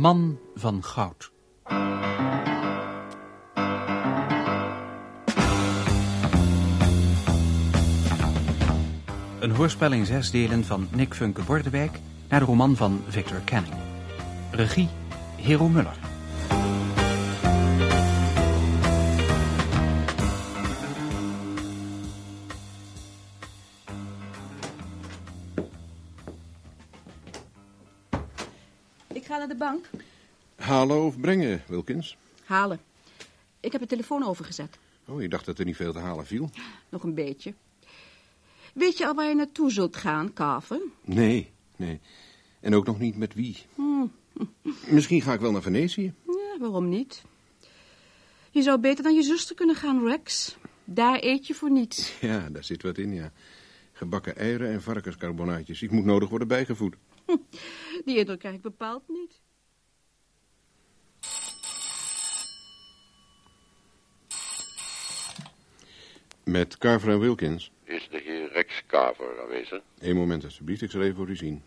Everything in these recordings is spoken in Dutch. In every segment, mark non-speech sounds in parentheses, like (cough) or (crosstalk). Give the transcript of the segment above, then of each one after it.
man van goud. Een hoorspel in zes delen van Nick Funke Bordewijk naar de roman van Victor Canning. Regie Hero Muller. Wilkins? Halen. Ik heb de telefoon overgezet. Oh, ik dacht dat er niet veel te halen viel. Nog een beetje. Weet je al waar je naartoe zult gaan, Kaven? Nee, nee. En ook nog niet met wie. Misschien ga ik wel naar Venetië. Ja, waarom niet? Je zou beter dan je zuster kunnen gaan, Rex. Daar eet je voor niets. (laughs) Ja, daar zit wat in, ja. Gebakken eieren en varkenscarbonaatjes. Ik moet nodig worden bijgevoed. Die indruk krijg ik bepaald niet. Met Carver en Wilkins. Is de heer Rex Carver aanwezig? Eén moment, alstublieft. Ik zal even voor u zien.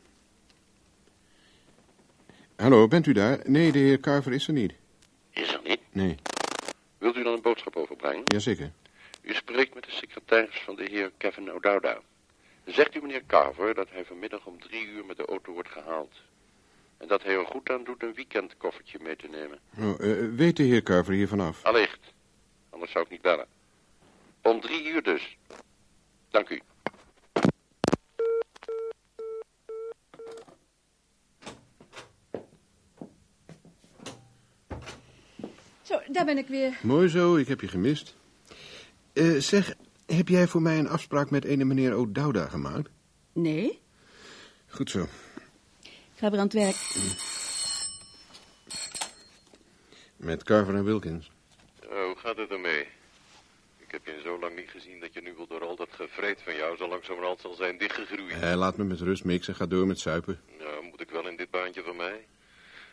Hallo, bent u daar? Nee, de heer Carver is er niet. Is er niet. Nee, Wilt u dan een boodschap overbrengen? jazeker. U spreekt met de secretaris van de heer Kevin O'Dowda. Zegt u meneer Carver dat hij vanmiddag om drie uur met de auto wordt gehaald. En dat hij er goed aan doet een weekendkoffertje mee te nemen. Oh, eh, weet de heer Carver hier vanaf? Allicht. Anders zou ik niet bellen. Om drie uur dus. Dank u. Zo, daar ben ik weer. Mooi zo, ik heb je gemist. Eh, zeg, heb jij voor mij een afspraak met ene meneer O'Dowda gemaakt? Nee, Goed zo. ik ga weer aan het werk. Met Carver en Wilkins. Oh, hoe gaat het ermee? Ik heb je zo lang niet gezien dat je nu wel door al dat gevreed van jou zo langzamerhand zal zijn dichtgegroeid. Eh, laat me met rust, Mix, en ga door met suipen. Nou, moet ik wel in dit baantje van mij.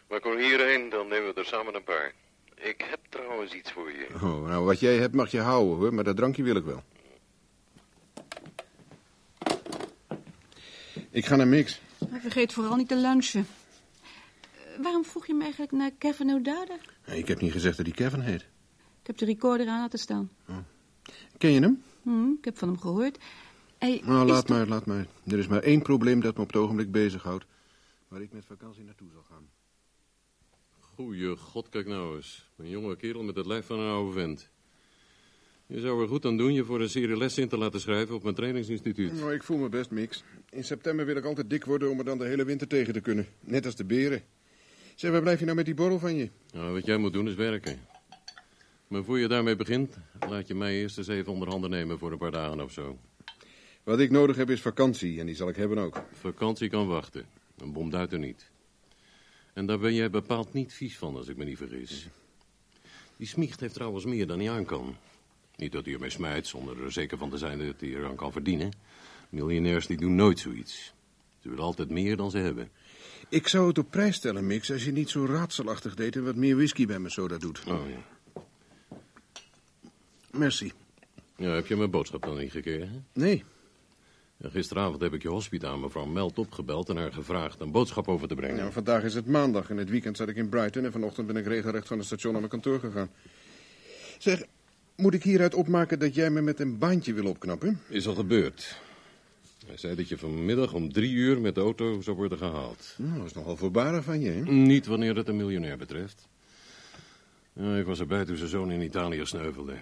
Maar kom hierheen, dan nemen we er samen een paar. Ik heb trouwens iets voor je. Oh, nou, wat jij hebt mag je houden, hoor, maar dat drankje wil ik wel. Ik ga naar Mix. Maar vergeet vooral niet te lunchen. Eh, waarom vroeg je me eigenlijk naar Kevin O'Dowda? Ik heb niet gezegd dat hij Kevin heet. Ik heb de recorder aan laten staan. Ken je hem? Hm, ik heb van hem gehoord. Hij Nou, laat maar, laat maar. Er is maar één probleem dat me op het ogenblik bezighoudt. Waar ik met vakantie naartoe zal gaan. Goeie god, kijk nou eens. Een jonge kerel met het lijf van een oude vent. Je zou er goed aan doen je voor een serie lessen in te laten schrijven op mijn trainingsinstituut. Nou, ik voel me best, Mix. In september wil ik altijd dik worden om er dan de hele winter tegen te kunnen. Net als de beren. Zeg, waar blijf je nou met die borrel van je? Nou, wat jij moet doen is werken. Maar voor je daarmee begint, laat je mij eerst eens even onder handen nemen voor een paar dagen of zo. Wat ik nodig heb is vakantie en die zal ik hebben ook. Vakantie kan wachten. Een bomduiter niet. En daar ben jij bepaald niet vies van, als ik me niet vergis. Die smiecht heeft trouwens meer dan hij aan kan. Niet dat hij ermee smijt, zonder er zeker van te zijn dat hij eraan kan verdienen. Miljonairs die doen nooit zoiets. Ze willen altijd meer dan ze hebben. Ik zou het op prijs stellen, Mix, als je niet zo raadselachtig deed en wat meer whisky bij mijn soda doet. Oh ja. Merci. ja heb je mijn boodschap dan niet gekregen? Nee, Ja, gisteravond heb ik je hospita mevrouw Melt opgebeld en haar gevraagd een boodschap over te brengen. nou, vandaag is het maandag en het weekend zat ik in Brighton... en vanochtend ben ik regelrecht van het station naar mijn kantoor gegaan. Zeg, moet ik hieruit opmaken dat jij me met een baantje wil opknappen? Is al gebeurd. Hij zei dat je vanmiddag om drie uur met de auto zou worden gehaald. Nou, dat is nogal voorbarig van je, hè? Niet wanneer het een miljonair betreft. Ja, ik was erbij toen zijn zoon in Italië sneuvelde.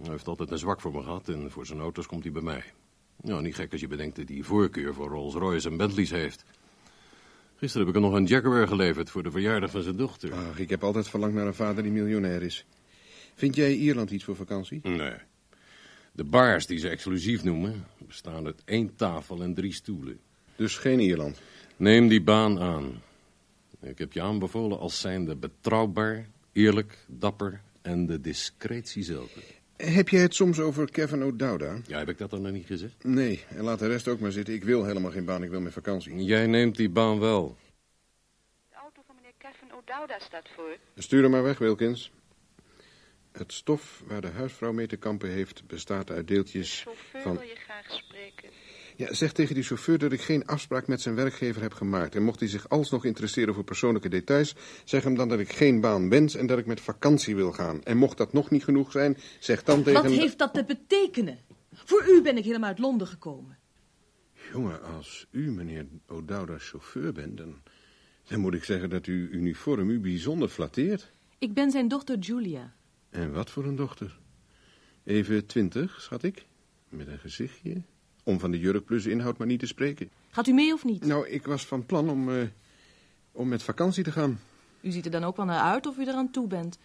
Hij heeft altijd een zwak voor me gehad en voor zijn auto's komt hij bij mij. Nou, niet gek als je bedenkt dat hij voorkeur voor Rolls Royce en Bentleys heeft. Gisteren heb ik hem nog een Jaguar geleverd voor de verjaardag van zijn dochter. Ach, ik heb altijd verlangd naar een vader die miljonair is. Vind jij Ierland iets voor vakantie? Nee. De bars die ze exclusief noemen, bestaan uit één tafel en drie stoelen. Dus geen Ierland. Neem die baan aan. Ik heb je aanbevolen als zijnde betrouwbaar, eerlijk, dapper en de discretie zelf. Heb jij het soms over Kevin O'Dowda? Ja, heb ik dat dan nog niet gezegd? Nee, en laat de rest ook maar zitten. Ik wil helemaal geen baan, ik wil met vakantie. Jij neemt die baan wel. De auto van meneer Kevin O'Dowda staat voor. Stuur hem maar weg, Wilkins. Het stof waar de huisvrouw mee te kampen heeft bestaat uit deeltjes chauffeur van... wil je graag spreken. Ja, zeg tegen die chauffeur dat ik geen afspraak met zijn werkgever heb gemaakt. En mocht hij zich alsnog interesseren voor persoonlijke details... zeg hem dan dat ik geen baan wens en dat ik met vakantie wil gaan. En mocht dat nog niet genoeg zijn, zeg dan tegen... Wat heeft dat te betekenen? Voor u ben ik helemaal uit Londen gekomen. Jongen, als u, meneer O'Dowda, chauffeur bent... Dan, dan moet ik zeggen dat uw uniform u bijzonder flatteert. Ik ben zijn dochter Julia. En wat voor een dochter? Even twintig, schat ik. Met een gezichtje. Om van de jurk plus inhoud maar niet te spreken. Gaat u mee of niet? Nou, ik was van plan om, eh, om met vakantie te gaan. U ziet er dan ook wel naar uit of u eraan toe bent.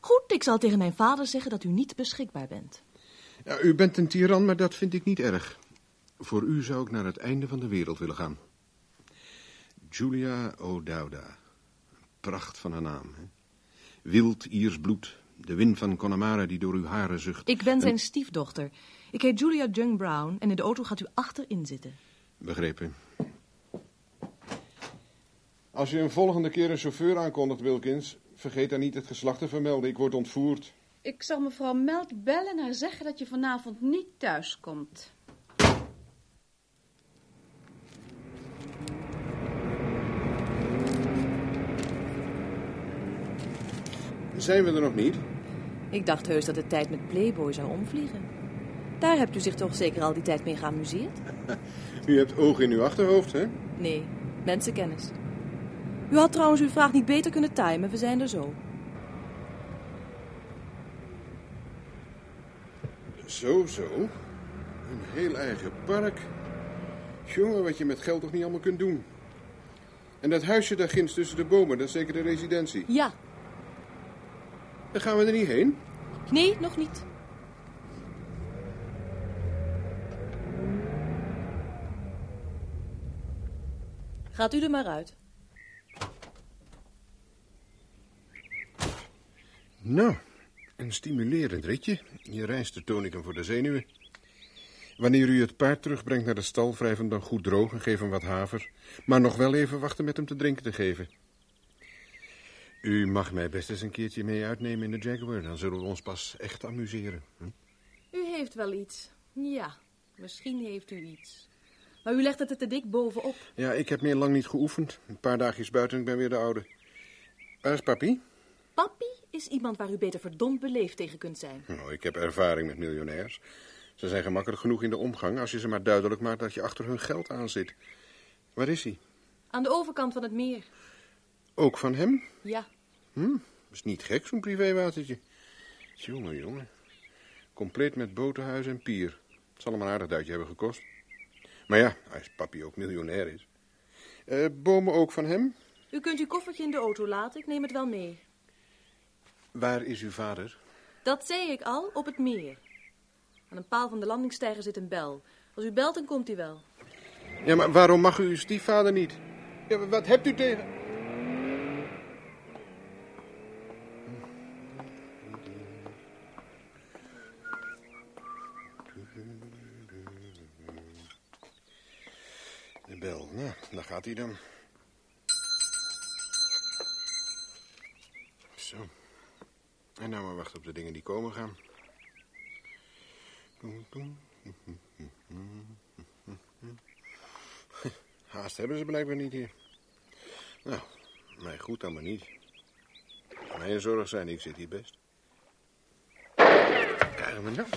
Goed, ik zal tegen mijn vader zeggen dat u niet beschikbaar bent. Ja, u bent een tiran, maar dat vind ik niet erg. Voor u zou ik naar het einde van de wereld willen gaan. Julia O'Dowda. Pracht van een naam. Hè? Wild Iers bloed. De wind van Connemara die door uw haren zucht. Ik ben En- zijn stiefdochter. Ik heet Julia Jung Brown en in de auto gaat u achterin zitten. Begrepen. Als je een volgende keer een chauffeur aankondigt, Wilkins... vergeet dan niet het geslacht te vermelden. Ik word ontvoerd. Ik zal mevrouw Melk bellen en haar zeggen dat je vanavond niet thuis komt. Zijn we er nog niet? Ik dacht heus dat de tijd met Playboy zou omvliegen. Daar hebt u zich toch zeker al die tijd mee geamuseerd? (laughs) U hebt ogen in uw achterhoofd, hè? Nee, mensenkennis. U had trouwens uw vraag niet beter kunnen timen, we zijn er zo. Zo, zo. Een heel eigen park. Jongen, wat je met geld toch niet allemaal kunt doen. En dat huisje daar ginds tussen de bomen, dat is zeker de residentie. Ja, Dan gaan we er niet heen. nee, nog niet. Gaat u er maar uit. Nou, een stimulerend ritje. Je reist de tonicum voor de zenuwen. Wanneer u het paard terugbrengt naar de stal, wrijf hem dan goed droog en geef hem wat haver. Maar nog wel even wachten met hem te drinken te geven. U mag mij best eens een keertje mee uitnemen in de Jaguar. Dan zullen we ons pas echt amuseren. Hm? U heeft wel iets. Ja, misschien heeft u iets. Maar u legt het er te dik bovenop. Ja, ik heb meer lang niet geoefend. Een paar dagjes buiten en ik ben weer de oude. Waar is papi? Papi is iemand waar u beter verdomd beleefd tegen kunt zijn. Nou, ik heb ervaring met miljonairs. Ze zijn gemakkelijk genoeg in de omgang als je ze maar duidelijk maakt dat je achter hun geld aan zit. Waar is hij? Aan de overkant van het meer. Ook van hem? Ja, Hm, is niet gek, zo'n privéwatertje. Jongen, jongen. Compleet met botenhuis en pier. Het zal hem een aardig duitje hebben gekost. Maar ja, als papi ook miljonair is. Eh, bomen ook van hem? u kunt uw koffertje in de auto laten. Ik neem het wel mee. Waar is uw vader? Dat zei ik al, op het meer. Aan een paal van de landingstijger zit een bel. Als u belt, dan komt hij wel. Ja, maar waarom mag u uw stiefvader niet? Ja, wat hebt u tegen... De bel, dan. Zo. En nou maar wachten op de dingen die komen gaan. (laughs) Haast hebben ze blijkbaar niet hier. Nou, mij goed dan maar niet. Mij een zorg zijn, ik zit hier best. Krijgen we nou?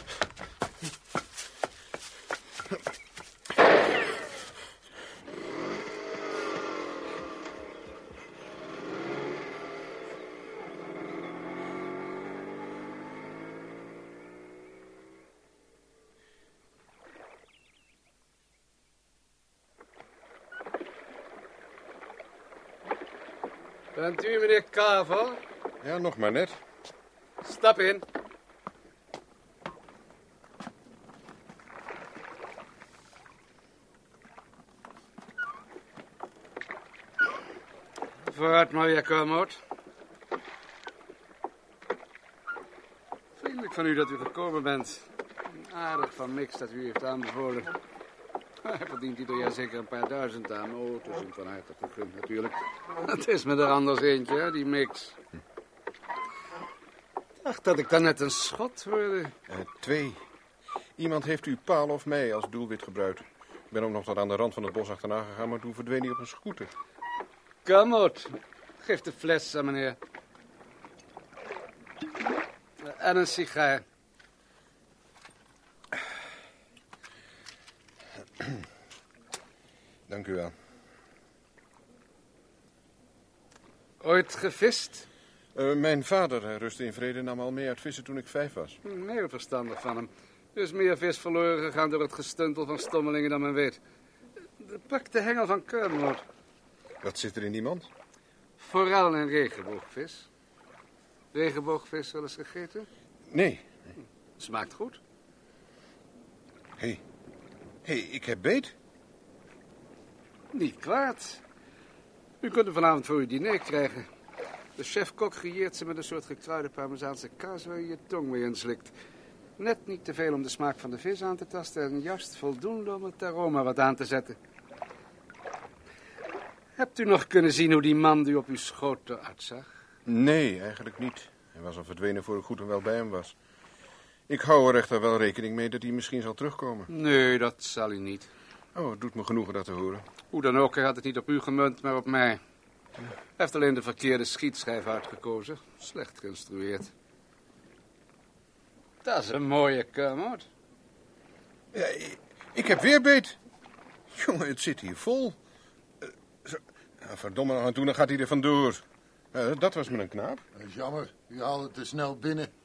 Bent u meneer Kavel? Ja, nog maar net. Stap in. Vooruit maar weer, Kermode. Vriendelijk van u dat u gekomen bent. Aardig van Mix dat u heeft aanbevolen. (laughs) Hij verdient ieder jaar zeker een paar duizend aan. Oh, het is hem van harte gegund natuurlijk. Het is me er anders eentje, hè, die Mix. Ach, dat ik dan net een schot hoorde. Eh, twee. Iemand heeft u paal of mij als doelwit gebruikt. Ik ben ook nog tot aan de rand van het bos achterna gegaan, maar toen verdween hij op een scooter. Kamot, geef de fles aan meneer. En een sigaar. (clears throat) Dank u wel. Ooit gevist? Eh, mijn vader, rustte in vrede, nam al mee uit vissen toen ik vijf was. Hm, Heel verstandig van hem. Er is meer vis verloren gegaan door het gestuntel van stommelingen dan men weet. Pak de hengel van Kermloot. Wat zit er in die mand? Forel en regenboogvis. Regenboogvis wel eens gegeten? Nee. Smaakt goed. Hé. Hey. Hé, hey, ik heb beet. Niet kwaad. U kunt hem vanavond voor uw diner krijgen. De chef-kok grieert ze met een soort gekruide parmezaanse kaas waar je je tong mee inslikt. Net niet te veel om de smaak van de vis aan te tasten en juist voldoende om het aroma wat aan te zetten. Hebt u nog kunnen zien hoe die man die op uw schoot eruit zag? Nee, eigenlijk niet. Hij was al verdwenen voor ik goed en wel bij hem was. Ik hou er echter wel rekening mee dat hij misschien zal terugkomen. Nee, dat zal hij niet. Oh, het doet me genoegen dat te horen. Hoe dan ook, hij had het niet op u gemunt, maar op mij. Hij heeft alleen de verkeerde schietschijf uitgekozen. Slecht geïnstrueerd. Dat is een mooie kamoot. Ja, ik, heb weer beet. Jongen, het zit hier vol. Uh, zo, verdomme nog en toen dan gaat hij er vandoor. Uh, dat was me een knaap. Dat is jammer, u haalde te snel binnen.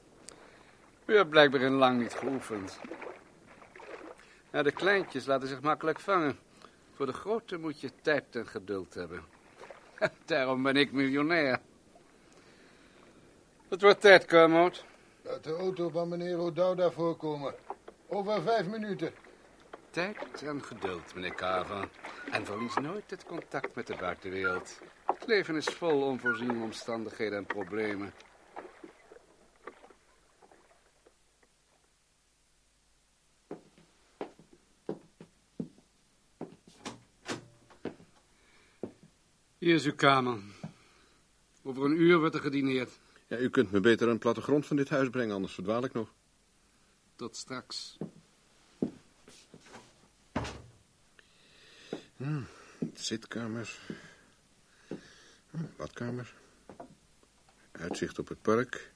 U hebt blijkbaar in lang niet geoefend. Ja, de kleintjes laten zich makkelijk vangen. Voor de grote moet je tijd en geduld hebben. (laughs) Daarom ben ik miljonair. Het wordt tijd, Kermot. Laat de auto van meneer O'Dowda voorkomen. Over vijf minuten. Tijd en geduld, meneer Carver. En verlies nooit het contact met de buitenwereld. Het leven is vol onvoorziene omstandigheden en problemen. Hier is uw kamer. Over een uur wordt er gedineerd. Ja, u kunt me beter de plattegrond van dit huis brengen, anders verdwaal ik nog. Tot straks. Zitkamer. Hm, badkamer. Uitzicht op het park.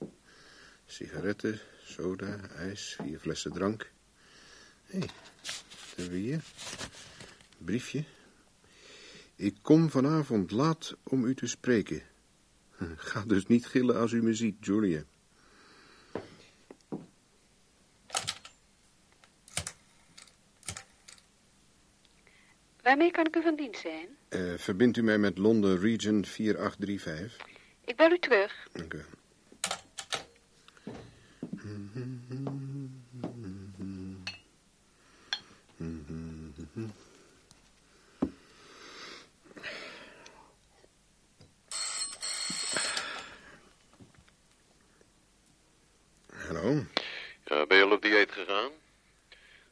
Sigaretten, soda, ijs, vier flessen drank. Hé, hey, wat hebben we hier? Briefje. Ik kom vanavond laat om u te spreken. (laughs) Ga dus niet gillen als u me ziet, Julia. Waarmee kan ik u van dienst zijn? Uh, verbindt u mij met Londen Region 4835? Ik bel u terug. Dank u. Hallo? Ja, ben je al op dieet gegaan?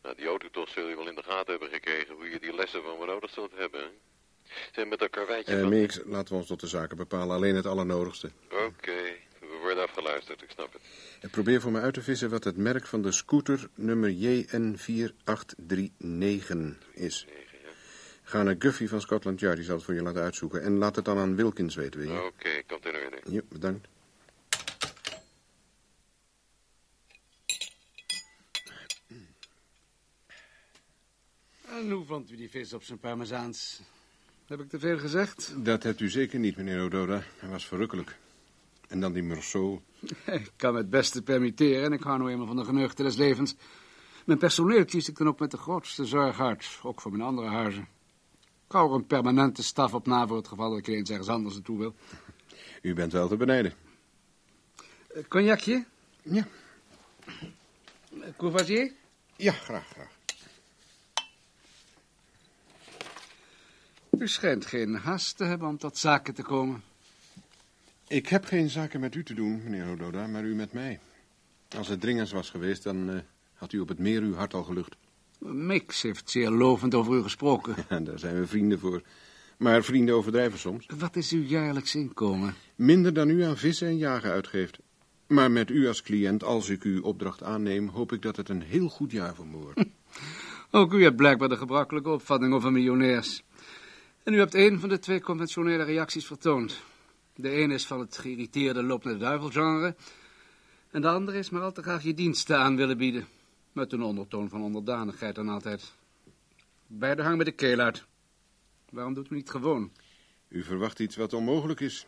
Nou, die autotocht zul je wel in de gaten hebben gekregen hoe je die lessen van me nodig zult hebben. hè? Wijtje Eh, Mix, laten we ons tot de zaken bepalen. Alleen het allernodigste. Oké, we worden afgeluisterd, ik snap het. En probeer voor me uit te vissen wat het merk van de scooter nummer JN4839 is. Ga naar Guffy van Scotland Yard, die zal het voor je laten uitzoeken. En laat het dan aan Wilkins weten, wil je? Oké, komt in orde. Ja, bedankt. En hoe vond u die vis op zijn parmezaans? Heb ik te veel gezegd? Dat hebt u zeker niet, meneer Ododa. Hij was verrukkelijk. En dan die Meursault. (laughs) Ik kan me het beste permitteren en ik hou nou eenmaal van de geneugten des levens. Mijn personeel kies ik dan ook met de grootste zorg uit, ook voor mijn andere huizen. Ik hou er een permanente staf op na voor het geval dat ik eens ergens anders naartoe wil. (laughs) U bent wel te benijden. Eh, Cognacje? Ja. Eh, Courvoisier? Ja, graag, graag. U schijnt geen haast te hebben om tot zaken te komen. Ik heb geen zaken met u te doen, meneer Ododa, maar u met mij. Als het dringends was geweest, dan eh, had u op het meer uw hart al gelucht. Mix heeft zeer lovend over u gesproken. Ja, (laughs) daar zijn we vrienden voor. Maar vrienden overdrijven soms. Wat is uw jaarlijks inkomen? Minder dan u aan vissen en jagen uitgeeft. Maar met u als cliënt, als ik uw opdracht aanneem, hoop ik dat het een heel goed jaar voor me wordt. (laughs) Ook u hebt blijkbaar de gebruikelijke opvatting over miljonairs. En u hebt een van de twee conventionele reacties vertoond. De ene is van het geïrriteerde lopende duivelgenre. En de andere is maar al te graag je diensten aan willen bieden. Met een ondertoon van onderdanigheid dan altijd. Beide hangen met de keel uit. Waarom doet u niet gewoon? U verwacht iets wat onmogelijk is.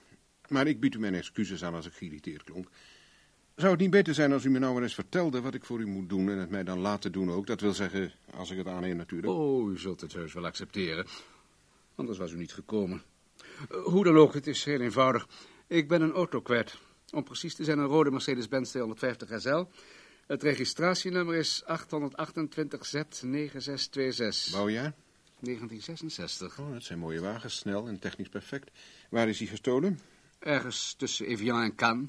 Maar ik bied u mijn excuses aan als ik geïrriteerd klonk. Zou het niet beter zijn als u me nou eens vertelde wat ik voor u moet doen en het mij dan laten doen ook? Dat wil zeggen, als ik het aanneem natuurlijk. Oh, u zult het heus wel accepteren. Anders was u niet gekomen. Eh, Hoe dan ook, het is heel eenvoudig. Ik ben een auto kwijt. Om precies te zijn een rode Mercedes-Benz 250 SL. Het registratienummer is 828Z9626. Bouwjaar? 1966. Oh, dat zijn mooie wagens, snel en technisch perfect. Waar is hij gestolen? Ergens tussen Evian en Cannes.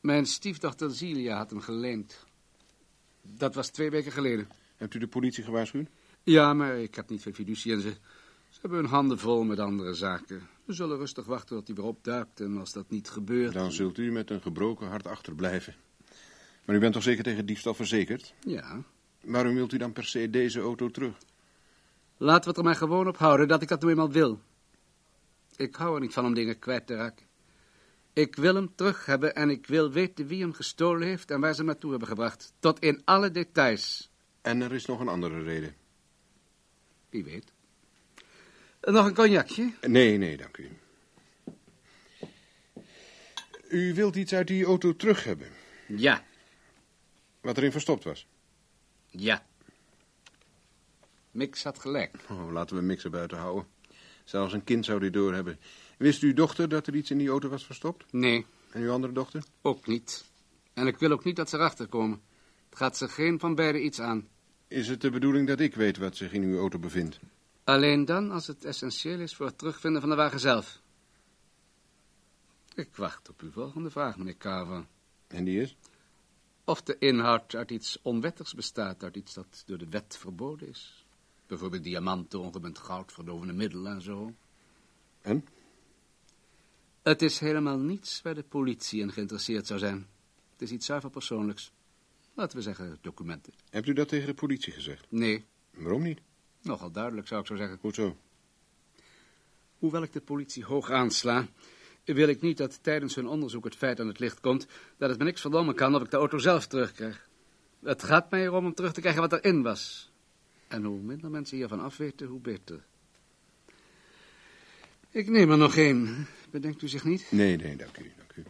Mijn stiefdochter Zilia had hem geleend. Dat was twee weken geleden. Hebt u de politie gewaarschuwd? Ja, maar ik heb niet veel fiducie in ze. Hebben hun handen vol met andere zaken. We zullen rustig wachten tot hij weer opduikt. En als dat niet gebeurt... Dan zult u met een gebroken hart achterblijven. Maar u bent toch zeker tegen diefstal verzekerd? Ja. Waarom wilt u dan per se deze auto terug? Laten we het er maar gewoon op houden dat ik dat nu eenmaal wil. Ik hou er niet van om dingen kwijt te raken. Ik wil hem terug hebben en ik wil weten wie hem gestolen heeft en waar ze hem naartoe hebben gebracht. Tot in alle details. En er is nog een andere reden. Wie weet. Nog een cognacje? Nee, nee, dank u. U wilt iets uit die auto terug hebben. Ja. Wat erin verstopt was. Ja. Mix had gelijk. Oh, laten we mixen buiten houden. Zelfs een kind zou dit doorhebben. Wist uw dochter dat er iets in die auto was verstopt? Nee. En uw andere dochter? Ook niet. En ik wil ook niet dat ze erachter komen. Het gaat ze geen van beiden iets aan. Is het de bedoeling dat ik weet wat zich in uw auto bevindt? Alleen dan als het essentieel is voor het terugvinden van de wagen zelf. Ik wacht op uw volgende vraag, meneer Carver. En die is? Of de inhoud uit iets onwettigs bestaat, uit iets dat door de wet verboden is. Bijvoorbeeld diamanten, ongemunt goud, verdovende middelen en zo. En? Het is helemaal niets waar de politie in geïnteresseerd zou zijn. Het is iets zuiver persoonlijks. Laten we zeggen documenten. Hebt u dat tegen de politie gezegd? Nee, Waarom niet? Nogal duidelijk zou ik zo zeggen. Hoezo? Hoewel ik de politie hoog aansla, wil ik niet dat tijdens hun onderzoek het feit aan het licht komt dat het me niks verdommen kan of ik de auto zelf terugkrijg. Het gaat mij erom om terug te krijgen wat erin was. En hoe minder mensen hiervan afweten, hoe beter. Ik neem er nog één. Bedenkt u zich niet? Nee, nee, dank u. Dank u.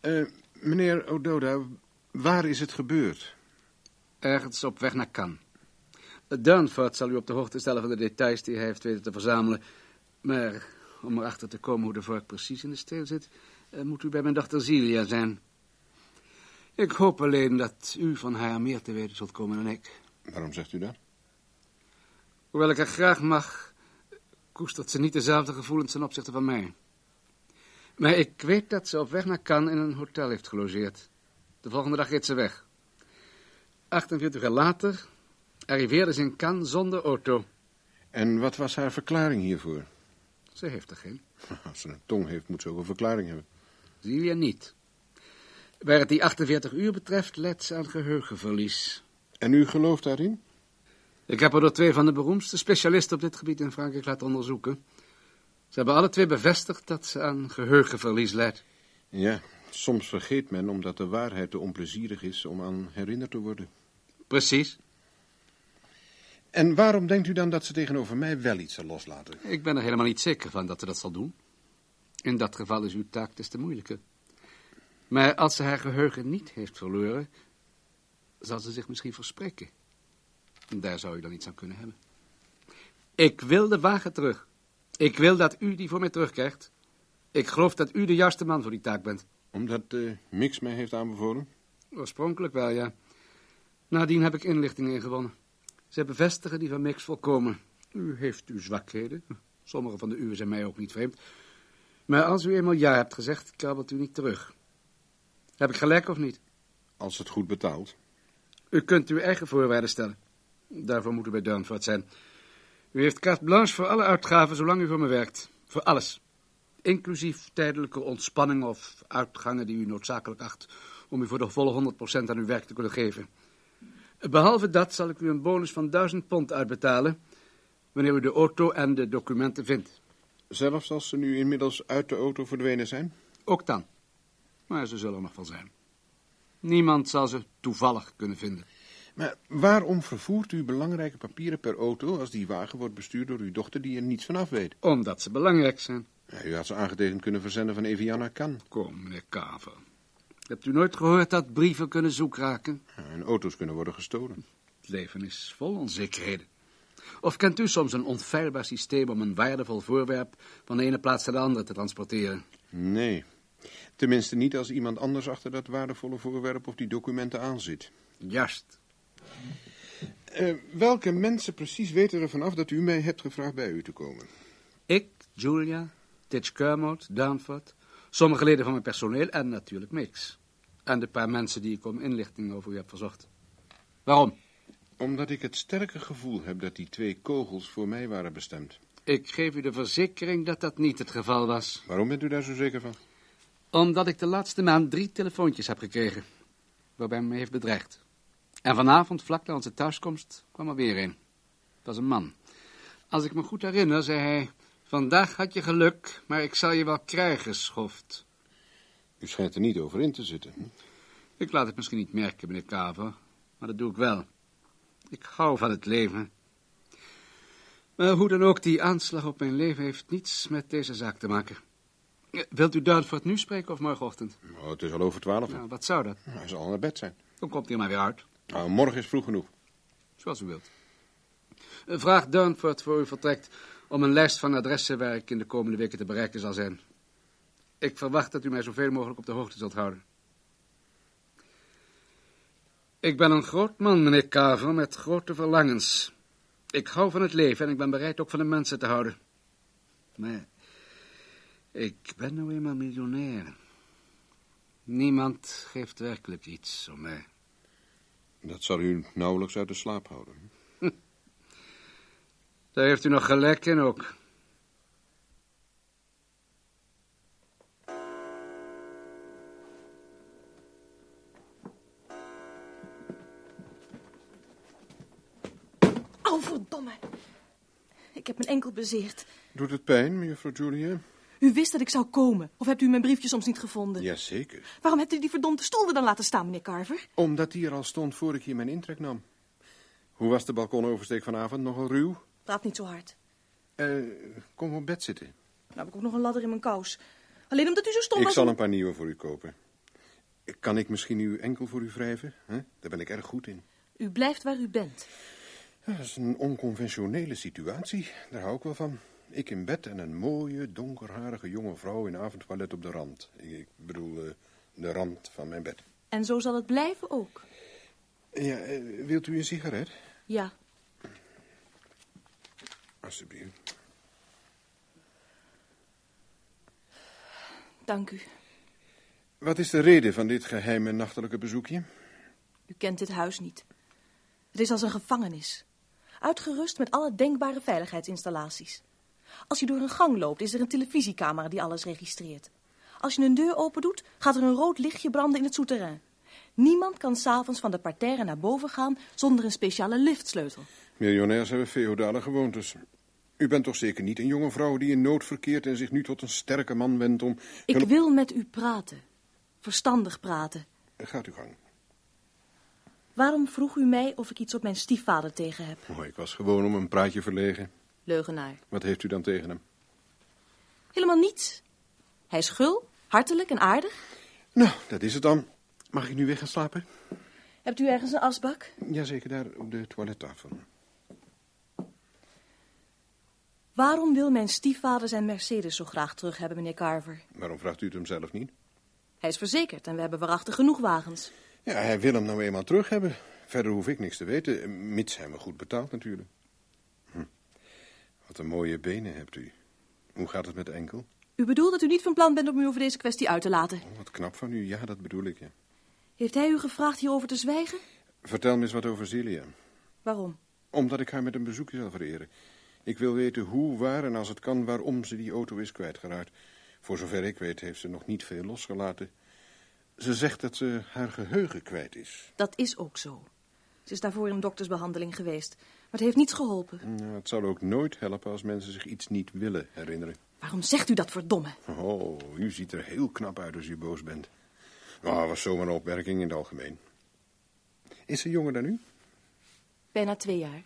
Eh, meneer Ododa, waar is het gebeurd? Ergens op weg naar Cannes. Dunford zal u op de hoogte stellen van de details die hij heeft weten te verzamelen. Maar om erachter te komen hoe de vork precies in de steel zit, eh, moet u bij mijn dochter Zilia zijn. Ik hoop alleen dat u van haar meer te weten zult komen dan ik. Waarom zegt u dat? Hoewel ik haar graag mag, koestert ze niet dezelfde gevoelens ten opzichte van mij. Maar ik weet dat ze op weg naar Cannes in een hotel heeft gelogeerd. De volgende dag reed ze weg. 48 uur later arriveerde ze in Cannes zonder auto. En wat was haar verklaring hiervoor? Ze heeft er geen. (laughs) Als ze een tong heeft, moet ze ook een verklaring hebben. Zie je niet. Waar het die 48 uur betreft, leidt ze aan geheugenverlies. En u gelooft daarin? Ik heb er door twee van de beroemdste specialisten op dit gebied in Frankrijk laten onderzoeken. Ze hebben alle twee bevestigd dat ze aan geheugenverlies leidt. Ja, soms vergeet men omdat de waarheid te onplezierig is om aan herinnerd te worden. Precies. En waarom denkt u dan dat ze tegenover mij wel iets zal loslaten? Ik ben er helemaal niet zeker van dat ze dat zal doen. In dat geval is uw taak des te moeilijker. Maar als ze haar geheugen niet heeft verloren, zal ze zich misschien verspreken. En daar zou u dan iets aan kunnen hebben. Ik wil de wagen terug. Ik wil dat u die voor mij terugkrijgt. Ik geloof dat u de juiste man voor die taak bent. Omdat uh, Mix mij heeft aanbevolen? Oorspronkelijk wel, ja. Nadien heb ik inlichtingen ingewonnen. Ze bevestigen die van Mix volkomen. U heeft uw zwakheden. Sommige van de uwe zijn mij ook niet vreemd. Maar als u eenmaal ja hebt gezegd, krabbelt u niet terug. Heb ik gelijk of niet? Als het goed betaalt. U kunt uw eigen voorwaarden stellen. Daarvoor moet u bij zijn. U heeft carte blanche voor alle uitgaven zolang u voor me werkt. Voor alles. inclusief tijdelijke ontspanning of uitgangen die u noodzakelijk acht om u voor de volle 100% aan uw werk te kunnen geven. Behalve dat zal ik u een bonus van 1000 pond uitbetalen wanneer u de auto en de documenten vindt. Zelfs als ze nu inmiddels uit de auto verdwenen zijn? Ook dan. Maar ze zullen er nog wel zijn. Niemand zal ze toevallig kunnen vinden. Maar waarom vervoert u belangrijke papieren per auto als die wagen wordt bestuurd door uw dochter die er niets van af weet? Omdat ze belangrijk zijn. Ja, u had ze aangetekend kunnen verzenden van Evian Kan. Kom, meneer Kaver. Hebt u nooit gehoord dat brieven kunnen zoek raken? Ja, en auto's kunnen worden gestolen. Het leven is vol onzekerheden. Of kent u soms een onfeilbaar systeem om een waardevol voorwerp van de ene plaats naar de andere te transporteren? Nee. Tenminste niet als iemand anders achter dat waardevolle voorwerp of die documenten aanzit. Juist. Uh, welke mensen precies weten ervan af dat u mij hebt gevraagd bij u te komen? Ik, Julia, Titch Kermode, Danford, sommige leden van mijn personeel en natuurlijk Mix. En de paar mensen die ik om inlichting over u heb verzocht. Waarom? Omdat ik het sterke gevoel heb dat die twee kogels voor mij waren bestemd. Ik geef u de verzekering dat dat niet het geval was. Waarom bent u daar zo zeker van? Omdat ik de laatste maand drie telefoontjes heb gekregen, waarbij men me heeft bedreigd. En vanavond, vlak na onze thuiskomst, kwam er weer een. Het was een man. Als ik me goed herinner, zei hij... Vandaag had je geluk, maar ik zal je wel krijgen, schoft. U schijnt er niet over in te zitten. Ik laat het misschien niet merken, meneer Kaver, maar dat doe ik wel. Ik hou van het leven. Maar hoe dan ook, die aanslag op mijn leven heeft niets met deze zaak te maken. Wilt u Duinford nu spreken of morgenochtend? Oh, het is al over twaalf. Nou, wat zou dat? Hij zal al naar bed zijn. Dan komt hij maar weer uit. Nou, morgen is vroeg genoeg. Zoals u wilt. Vraag Duinford voor u vertrekt om een lijst van adressen waar ik in de komende weken te bereiken zal zijn. Ik verwacht dat u mij zoveel mogelijk op de hoogte zult houden. Ik ben een groot man, meneer Kaver, met grote verlangens. Ik hou van het leven en ik ben bereid ook van de mensen te houden. Maar ik ben nou eenmaal miljonair. Niemand geeft werkelijk iets om mij. Dat zal u nauwelijks uit de slaap houden. (laughs) Daar heeft u nog gelijk in ook. Heb mijn enkel bezeerd. Doet het pijn, mevrouw Julia? U wist dat ik zou komen. Of hebt u mijn briefje soms niet gevonden? Jazeker. Waarom hebt u die verdomde stoel er dan laten staan, meneer Carver? Omdat die er al stond voor ik hier mijn intrek nam. Hoe was de balkonoversteek vanavond? Nogal ruw? Praat niet zo hard. Uh, kom op bed zitten. Nou heb ik ook nog een ladder in mijn kous. Alleen omdat u zo stom ik was... zal een paar nieuwe voor u kopen. Kan ik misschien uw enkel voor u wrijven? Huh? Daar ben ik erg goed in. U blijft waar u bent. Dat is een onconventionele situatie. Daar hou ik wel van. Ik in bed en een mooie, donkerharige jonge vrouw in avondtoilet op de rand. Ik bedoel, uh, de rand van mijn bed. En zo zal het blijven ook. Ja, uh, wilt u een sigaret? Ja. Alsjeblieft. Dank u. Wat is de reden van dit geheime nachtelijke bezoekje? U kent dit huis niet. Het is als een gevangenis. Uitgerust met alle denkbare veiligheidsinstallaties. Als je door een gang loopt, is er een televisiecamera die alles registreert. Als je een deur open doet, gaat er een rood lichtje branden in het souterrain. Niemand kan s'avonds van de parterre naar boven gaan zonder een speciale liftsleutel. Miljonairs hebben feodale gewoontes. U bent toch zeker niet een jonge vrouw die in nood verkeert en zich nu tot een sterke man wendt om... Ik wil met u praten. Verstandig praten. Gaat u gang. Waarom vroeg u mij of ik iets op mijn stiefvader tegen heb? Oh, ik was gewoon om een praatje verlegen. Leugenaar. Wat heeft u dan tegen hem? Helemaal niets. Hij is gul, hartelijk en aardig. Nou, dat is het dan. Mag ik nu weg gaan slapen? Hebt u ergens een asbak? Jazeker, daar op de toilettafel. Waarom wil mijn stiefvader zijn Mercedes zo graag terug hebben, meneer Carver? Waarom vraagt u het hem zelf niet? Hij is verzekerd en we hebben waarachtig genoeg wagens. Ja, hij wil hem nou eenmaal terug hebben. Verder hoef ik niks te weten, mits hij me goed betaalt natuurlijk. Hm. Wat een mooie benen hebt u. Hoe gaat het met enkel? U bedoelt dat u niet van plan bent om u over deze kwestie uit te laten? Oh, wat knap van u, ja, dat bedoel ik, ja. Heeft hij u gevraagd hierover te zwijgen? Vertel me eens wat over Celia. Waarom? Omdat ik haar met een bezoekje zal vereren. Ik wil weten hoe, waar en als het kan waarom ze die auto is kwijtgeraakt. Voor zover ik weet heeft ze nog niet veel losgelaten. Ze zegt dat ze haar geheugen kwijt is. Dat is ook zo. Ze is daarvoor in doktersbehandeling geweest. Maar het heeft niets geholpen. Nou, het zal ook nooit helpen als mensen zich iets niet willen herinneren. Waarom zegt u dat, verdomme? Oh, u ziet er heel knap uit als u boos bent. Nou, was zomaar een opmerking in het algemeen. Is ze jonger dan u? Bijna twee jaar.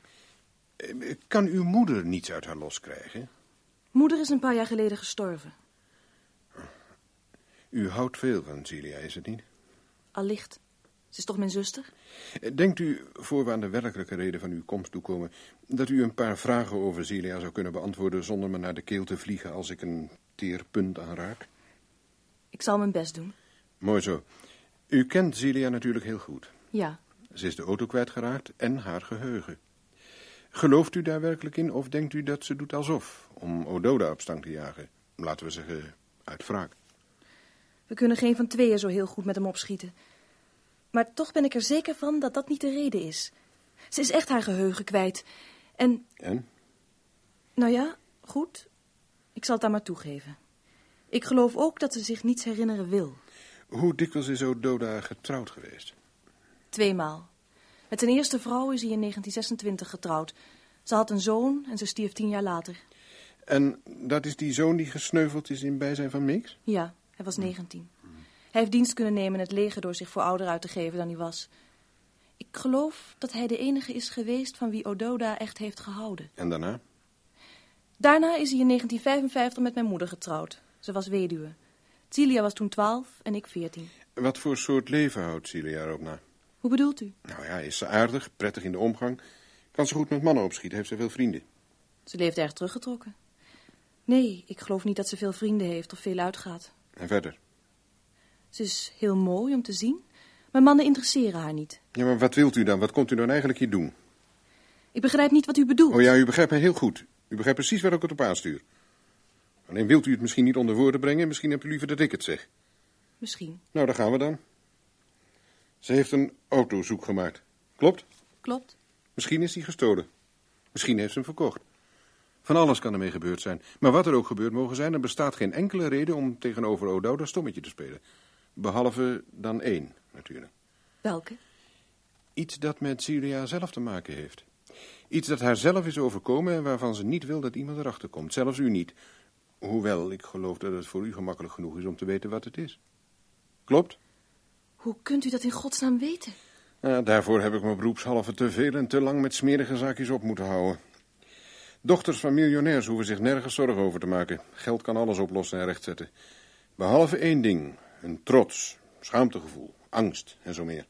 Eh, Kan uw moeder niets uit haar los krijgen? Moeder is een paar jaar geleden gestorven. U houdt veel van Celia, is het niet? Allicht. Ze is toch mijn zuster? Eh, Denkt u, voor we aan de werkelijke reden van uw komst toekomen, dat u een paar vragen over Celia zou kunnen beantwoorden zonder me naar de keel te vliegen als ik een teer punt aanraak? Ik zal mijn best doen. Mooi zo. U kent Celia natuurlijk heel goed. Ja. Ze is de auto kwijtgeraakt en haar geheugen. Gelooft u daar werkelijk in of denkt u dat ze doet alsof, om Ododa op stang te jagen? Laten we zeggen, uit wraak. We kunnen geen van tweeën zo heel goed met hem opschieten. Maar toch ben ik er zeker van dat dat niet de reden is. Ze is echt haar geheugen kwijt. En, En? nou ja, goed. Ik zal het dan maar toegeven. Ik geloof ook dat ze zich niets herinneren wil. Hoe dikwijls is Ododa getrouwd geweest? Tweemaal. Met zijn eerste vrouw is hij in 1926 getrouwd. Ze had een zoon en ze stierf tien jaar later. En dat is die zoon die gesneuveld is in bijzijn van Mix? Ja, hij was 19. Hij heeft dienst kunnen nemen in het leger door zich voor ouder uit te geven dan hij was. Ik geloof dat hij de enige is geweest van wie Ododa echt heeft gehouden. En daarna? Daarna is hij in 1955 met mijn moeder getrouwd. Ze was weduwe. Celia was toen 12 en ik 14. Wat voor soort leven houdt Celia erop na? Hoe bedoelt u? Nou ja, is ze aardig, prettig in de omgang? Kan ze goed met mannen opschieten? Heeft ze veel vrienden? Ze leeft erg teruggetrokken. Nee, ik geloof niet dat ze veel vrienden heeft of veel uitgaat. En verder? Ze is heel mooi om te zien, maar mannen interesseren haar niet. Ja, maar wat wilt u dan? Wat komt u dan eigenlijk hier doen? Ik begrijp niet wat u bedoelt. Oh ja, u begrijpt mij heel goed. U begrijpt precies waar ik het op aanstuur. Alleen wilt u het misschien niet onder woorden brengen? Misschien hebt u liever dat ik het zeg. Misschien. Nou, daar gaan we dan. Ze heeft een autozoek gemaakt. Klopt? Klopt. Misschien is die gestolen. Misschien heeft ze hem verkocht. Van alles kan ermee gebeurd zijn. Maar wat er ook gebeurd mogen zijn, er bestaat geen enkele reden om tegenover Odo dat stommetje te spelen. Behalve dan één, natuurlijk. Welke? Iets dat met Celia zelf te maken heeft. Iets dat haar zelf is overkomen en waarvan ze niet wil dat iemand erachter komt. Zelfs u niet. Hoewel, ik geloof dat het voor u gemakkelijk genoeg is om te weten wat het is. Klopt? Hoe kunt u dat in godsnaam weten? Ja, daarvoor heb ik mijn beroepshalve te veel en te lang met smerige zaakjes op moeten houden. Dochters van miljonairs hoeven zich nergens zorgen over te maken. Geld kan alles oplossen en rechtzetten. Behalve één ding. Hun trots, schaamtegevoel, angst en zo meer.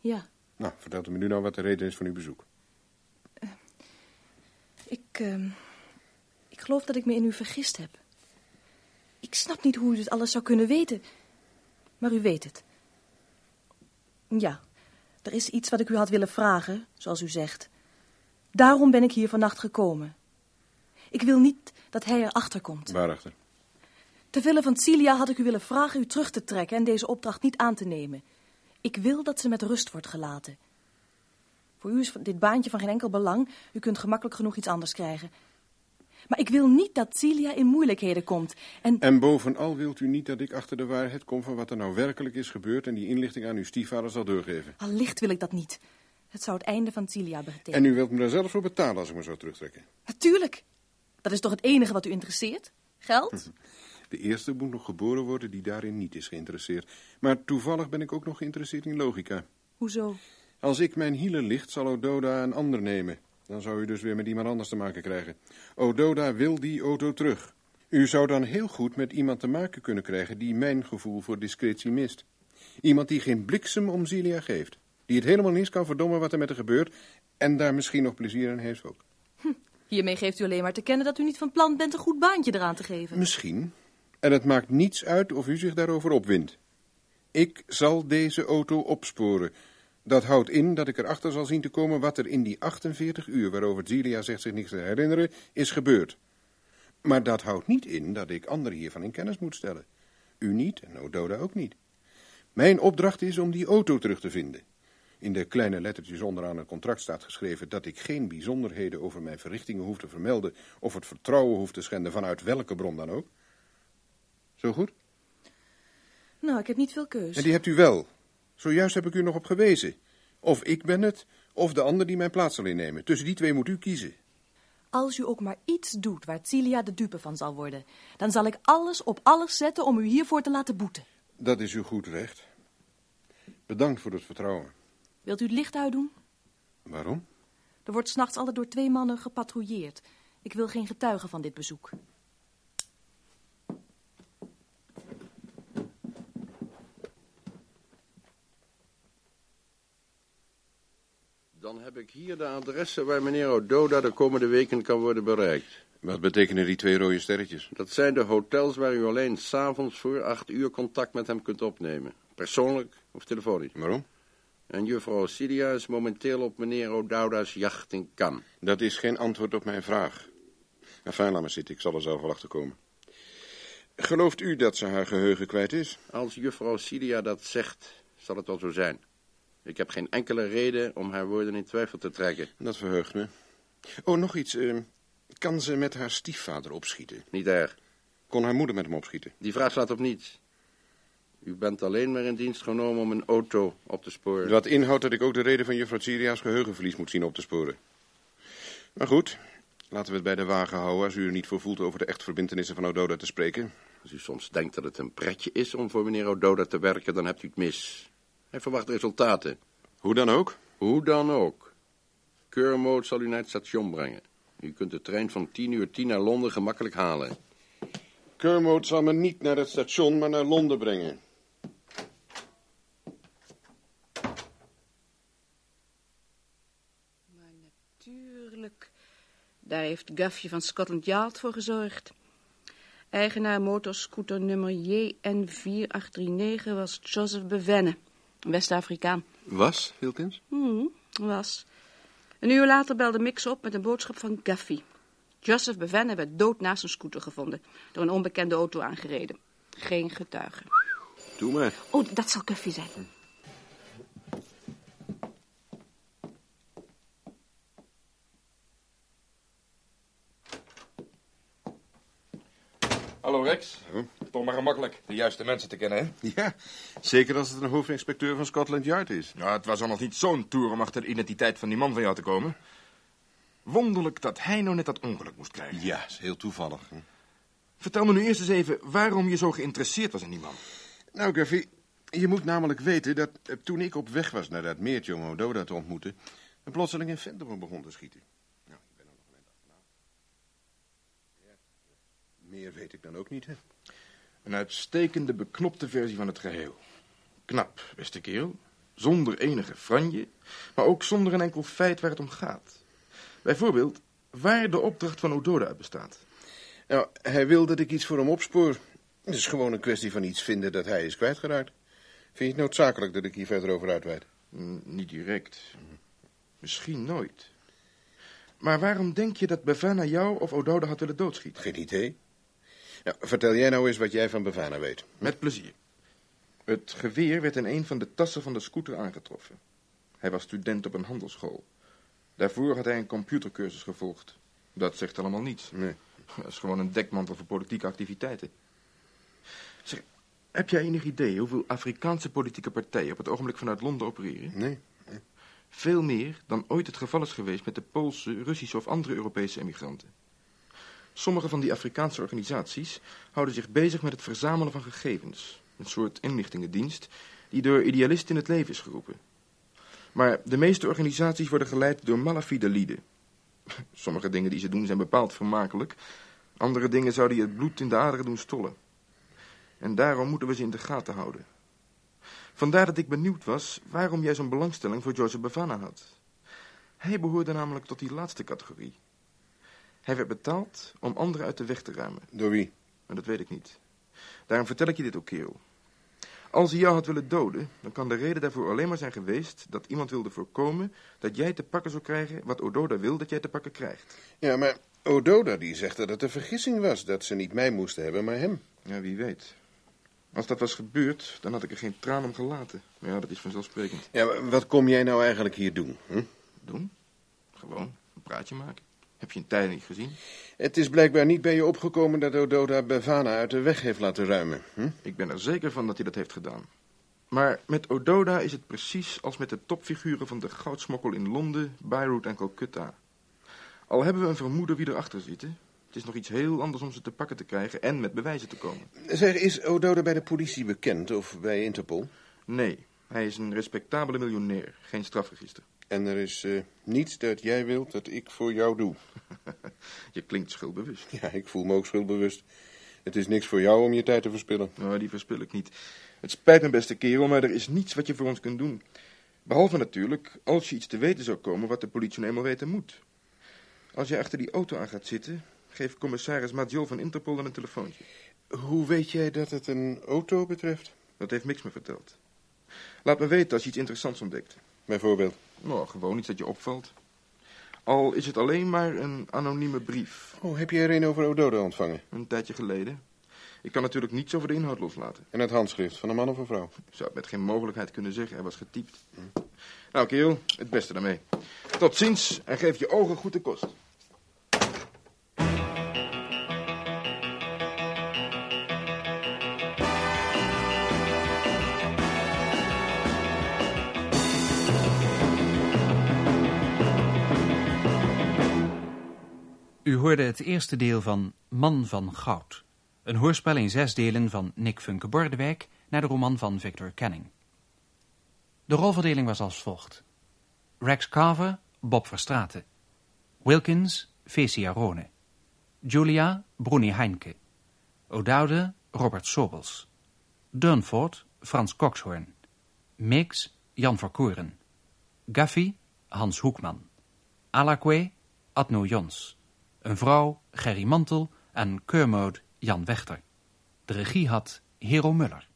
Ja, Nou, vertelt u me nu nou wat de reden is van uw bezoek. ik, ehm, ik geloof dat ik me in u vergist heb. Ik snap niet hoe u dit alles zou kunnen weten. Maar u weet het. Ja, er is iets wat ik u had willen vragen, zoals u zegt. Daarom ben ik hier vannacht gekomen. Ik wil niet dat hij erachter komt. Waarachter? Terwille van Celia had ik u willen vragen u terug te trekken en deze opdracht niet aan te nemen. Ik wil dat ze met rust wordt gelaten. Voor u is dit baantje van geen enkel belang. U kunt gemakkelijk genoeg iets anders krijgen. Maar ik wil niet dat Celia in moeilijkheden komt. En En bovenal wilt u niet dat ik achter de waarheid kom van wat er nou werkelijk is gebeurd en die inlichting aan uw stiefvader zal doorgeven. allicht wil ik dat niet. Het zou het einde van Celia betekenen. En u wilt me daar zelf voor betalen als ik me zou terugtrekken. Natuurlijk. Dat is toch het enige wat u interesseert? Geld? (laughs) De eerste moet nog geboren worden die daarin niet is geïnteresseerd. Maar toevallig ben ik ook nog geïnteresseerd in logica. Hoezo? Als ik mijn hielen licht, zal Ododa een ander nemen. Dan zou u dus weer met iemand anders te maken krijgen. Ododa wil die auto terug. U zou dan heel goed met iemand te maken kunnen krijgen die mijn gevoel voor discretie mist. Iemand die geen bliksem om Zilia geeft. Die het helemaal niet kan verdommen wat er met haar gebeurt. En daar misschien nog plezier in heeft ook. Hiermee geeft u alleen maar te kennen dat u niet van plan bent een goed baantje eraan te geven. Misschien. En het maakt niets uit of u zich daarover opwindt. Ik zal deze auto opsporen. Dat houdt in dat ik erachter zal zien te komen wat er in die 48 uur waarover Zilia zegt zich niks te herinneren, is gebeurd. Maar dat houdt niet in dat ik anderen hiervan in kennis moet stellen. U niet en Ododa ook niet. Mijn opdracht is om die auto terug te vinden. In de kleine lettertjes onderaan het contract staat geschreven dat ik geen bijzonderheden over mijn verrichtingen hoef te vermelden of het vertrouwen hoef te schenden vanuit welke bron dan ook. Zo goed? Nou, ik heb niet veel keus. En die hebt u wel. Zojuist heb ik u nog op gewezen. Of ik ben het, of de ander die mijn plaats zal innemen. Tussen die twee moet u kiezen. Als u ook maar iets doet waar Celia de dupe van zal worden, dan zal ik alles op alles zetten om u hiervoor te laten boeten. Dat is uw goed recht. Bedankt voor het vertrouwen. Wilt u het licht uitdoen? Waarom? Er wordt s'nachts altijd door twee mannen gepatrouilleerd. Ik wil geen getuigen van dit bezoek. Dan heb ik hier de adressen waar meneer Ododa de komende weken kan worden bereikt. Wat betekenen die twee rode sterretjes? Dat zijn de hotels waar u alleen s'avonds voor acht uur contact met hem kunt opnemen. Persoonlijk of telefonisch. Waarom? En juffrouw Cilia is momenteel op meneer O'Dowda's jacht in Cannes. Dat is geen antwoord op mijn vraag. Enfin, laat maar zitten, ik zal er zelf wel achter komen. Gelooft u dat ze haar geheugen kwijt is? Als juffrouw Cilia dat zegt, zal het wel zo zijn. Ik heb geen enkele reden om haar woorden in twijfel te trekken. Dat verheugt me. Oh, nog iets. eh, kan ze met haar stiefvader opschieten? Niet erg. Kon haar moeder met hem opschieten? Die vraag slaat op niets. U bent alleen maar in dienst genomen om een auto op te sporen. Wat inhoudt dat ik ook de reden van juffrouw Siria's geheugenverlies moet zien op te sporen. Maar goed, laten we het bij de wagen houden als u er niet voor voelt over de echtverbintenissen van Ododa te spreken. Als u soms denkt dat het een pretje is om voor meneer Ododa te werken, dan hebt u het mis. Hij verwacht resultaten. Hoe dan ook? Hoe dan ook. Keurmoot zal u naar het station brengen. U kunt de trein van 10 uur 10 naar Londen gemakkelijk halen. Kermode zal me niet naar het station, maar naar Londen brengen. Maar natuurlijk. Daar heeft Gaffje van Scotland Yard voor gezorgd. Eigenaar motorscooter nummer JN4839 was Joseph Bevenne, West-Afrikaan. Was, Wilkins? Hmm, was. Een uur later belde Mix op met een boodschap van Gaffy. Joseph Bevenne werd dood naast een scooter gevonden, door een onbekende auto aangereden. Geen getuigen. Doe maar. Oh, dat zal Gaffy zijn. Hallo Rex. Toch maar gemakkelijk de juiste mensen te kennen, hè? Ja, zeker als het een hoofdinspecteur van Scotland Yard is. Ja, het was al nog niet zo'n tour om achter de identiteit van die man van jou te komen. Wonderlijk dat hij nou net dat ongeluk moest krijgen. Ja, is heel toevallig. Vertel me nu eerst eens even waarom je zo geïnteresseerd was in die man. Nou, Gaffy, je moet namelijk weten dat eh, toen ik op weg was naar dat meertje om Ododa te ontmoeten, een plotseling een vent op begon te schieten. Nou, ik ben er nog een dag vanaf. Ja, meer weet ik dan ook niet, hè? Een uitstekende beknopte versie van het geheel. Knap, beste kerel. Zonder enige franje, maar ook zonder een enkel feit waar het om gaat. Bijvoorbeeld, waar de opdracht van Ododa uit bestaat. Nou, hij wil dat ik iets voor hem opspoor. Het is gewoon een kwestie van iets vinden dat hij is kwijtgeraakt. Vind je het noodzakelijk dat ik hier verder over uitweid? Mm, Niet direct. Misschien nooit. Maar waarom denk je dat Bavana jou of Ododa had willen doodschieten? Geen idee. Vertel jij nou eens wat jij van Bavana weet. Met plezier. Het geweer werd in een van de tassen van de scooter aangetroffen. Hij was student op een handelsschool. Daarvoor had hij een computercursus gevolgd. Dat zegt allemaal niets. Nee. Dat is gewoon een dekmantel voor politieke activiteiten. Zeg, heb jij enig idee hoeveel Afrikaanse politieke partijen op het ogenblik vanuit Londen opereren? Nee. Veel meer dan ooit het geval is geweest met de Poolse, Russische of andere Europese emigranten. Sommige van die Afrikaanse organisaties houden zich bezig met het verzamelen van gegevens. Een soort inlichtingendienst die door idealisten in het leven is geroepen. Maar de meeste organisaties worden geleid door malafide lieden. (laughs) Sommige dingen die ze doen zijn bepaald vermakelijk. Andere dingen zouden je het bloed in de aderen doen stollen. En daarom moeten we ze in de gaten houden. Vandaar dat ik benieuwd was waarom jij zo'n belangstelling voor Joseph Bavana had. Hij behoorde namelijk tot die laatste categorie. Hij werd betaald om anderen uit de weg te ruimen. Door wie? Maar dat weet ik niet. Daarom vertel ik je dit ook, kerel. Als hij jou had willen doden, dan kan de reden daarvoor alleen maar zijn geweest dat iemand wilde voorkomen dat jij te pakken zou krijgen wat Ododa wil dat jij te pakken krijgt. Ja, maar Ododa die zegt dat het een vergissing was dat ze niet mij moesten hebben, maar hem. Ja, wie weet. Als dat was gebeurd, dan had ik er geen traan om gelaten. Maar ja, dat is vanzelfsprekend. Ja, maar wat kom jij nou eigenlijk hier doen? Hm? Doen? Gewoon een praatje maken. Heb je een tijd niet gezien? Het is blijkbaar niet bij je opgekomen dat Ododa Bavana uit de weg heeft laten ruimen. Hm? Ik ben er zeker van dat hij dat heeft gedaan. Maar met Ododa is het precies als met de topfiguren van de goudsmokkel in Londen, Beirut en Calcutta. Al hebben we een vermoeden wie erachter zit, hè? het is nog iets heel anders om ze te pakken te krijgen en met bewijzen te komen. Zeg, is Ododa bij de politie bekend of bij Interpol? Nee, hij is een respectabele miljonair, geen strafregister. En er is uh, niets dat jij wilt dat ik voor jou doe. (laughs) je klinkt schuldbewust. Ja, ik voel me ook schuldbewust. Het is niks voor jou om je tijd te verspillen. Nou, die verspil ik niet. Het spijt me, beste kerel, maar er is niets wat je voor ons kunt doen. Behalve natuurlijk, als je iets te weten zou komen wat de politie nu eenmaal weten moet. Als je achter die auto aan gaat zitten, geef commissaris Majol van Interpol dan een telefoontje. Hoe weet jij dat het een auto betreft? Dat heeft Mix me verteld. Laat me weten als je iets interessants ontdekt. Bijvoorbeeld? Nou, gewoon iets dat je opvalt. Al is het alleen maar een anonieme brief. Oh, heb je er een over Ododo ontvangen? Een tijdje geleden. Ik kan natuurlijk niets over de inhoud loslaten. En het handschrift van een man of een vrouw? Ik zou het met geen mogelijkheid kunnen zeggen. Hij was getypt. Hm. Nou, kerel, het beste daarmee. Tot ziens en geef je ogen goed de kost. U hoorde het eerste deel van Man van Goud. Een hoorspel in zes delen van Nick Funke Bordewijk naar de roman van Victor Canning. De rolverdeling was als volgt. Rex Carver, Bob Verstraeten. Wilkins, Fesi Arone. Julia, Bruni Heinke. O'Dowde, Robert Sobels. Durnford, Frans Coxhoorn. Mix, Jan Verkoeren. Gaffy, Hans Hoekman. Alakwe, Adno Jons. Een vrouw, Gerry Mantel en Kermode Jan Wechter. De regie had Hero Muller.